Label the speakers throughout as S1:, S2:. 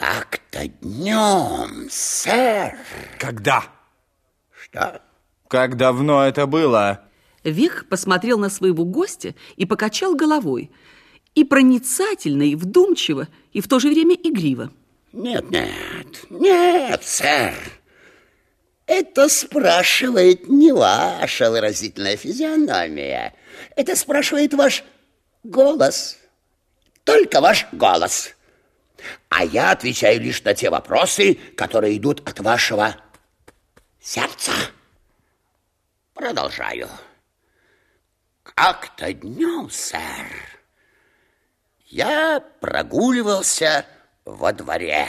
S1: Как-то днем, сэр.
S2: Когда?
S1: Что?
S2: Как давно это было?
S3: Вих посмотрел на своего гостя и покачал головой. И проницательно, и вдумчиво, и в то же время игриво.
S1: Нет, нет, нет, сэр. Это спрашивает не ваша выразительная физиономия. Это спрашивает ваш голос. Только ваш голос. А я отвечаю лишь на те вопросы, которые идут от вашего сердца. Продолжаю. Как-то днем, сэр, я прогуливался во дворе.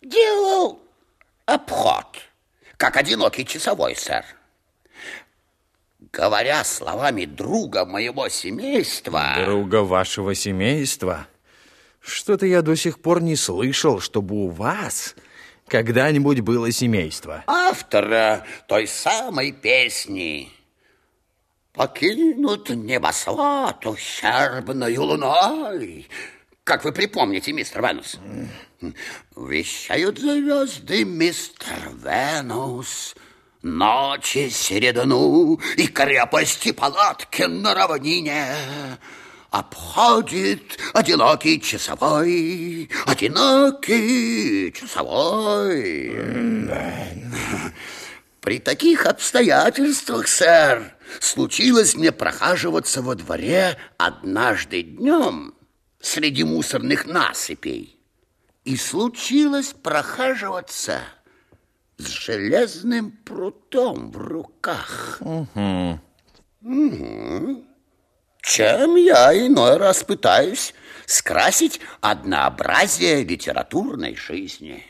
S1: Делал обход, как одинокий часовой, сэр. Говоря словами друга моего семейства...
S2: Друга вашего семейства? Что-то я до сих пор не слышал, чтобы у вас когда-нибудь было семейство.
S1: Автора той самой песни покинут небосвод ущербною луной. Как вы припомните, мистер Венус? Вещают звезды, мистер Венус, Ночи середину и крепости палатки на равнине Обходит одинокий часовой, одинокий часовой. При таких обстоятельствах, сэр, случилось мне прохаживаться во дворе однажды днем среди мусорных насыпей. И случилось прохаживаться с железным прутом в руках.
S2: Угу.
S1: Чем я иной раз пытаюсь скрасить однообразие литературной жизни.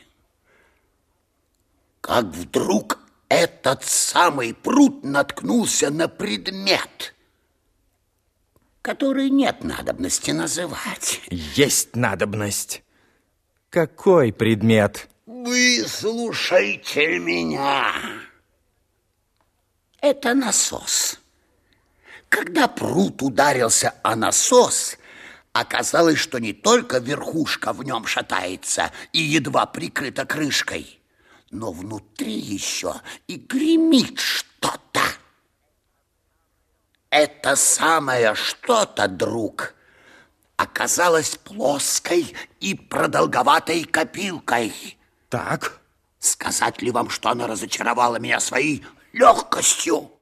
S1: Как вдруг этот самый пруд наткнулся на предмет, который нет надобности называть.
S2: Есть надобность. Какой предмет?
S1: Вы слушайте меня. Это насос. Когда пруд ударился о насос, оказалось, что не только верхушка в нем шатается и едва прикрыта крышкой, но внутри еще и гремит что-то. Это самое что-то, друг, оказалось плоской и продолговатой копилкой.
S2: Так?
S1: Сказать ли вам, что она разочаровала меня своей легкостью?